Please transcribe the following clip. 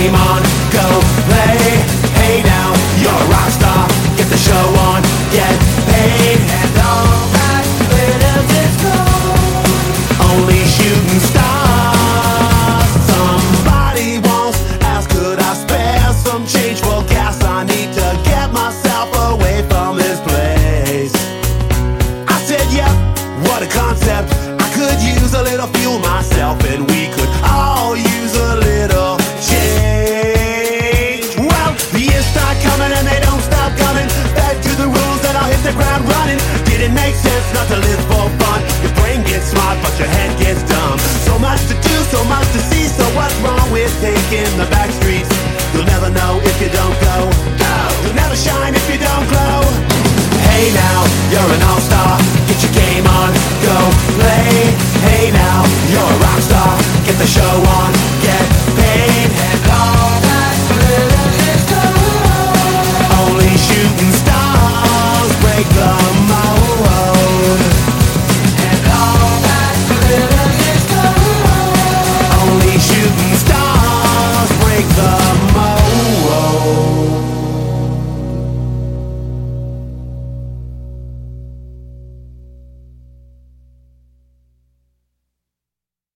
game on, go play. Hey now, you're a rock star. Get the show on, get paid. And all that glitters is gold. Only shooting stars. Somebody once asked, could I spare some change for gas? I need to get myself away from this place. I said, yep, what a concept. I could use a little fuel myself, and we could all use a little change. Didn't make sense not to live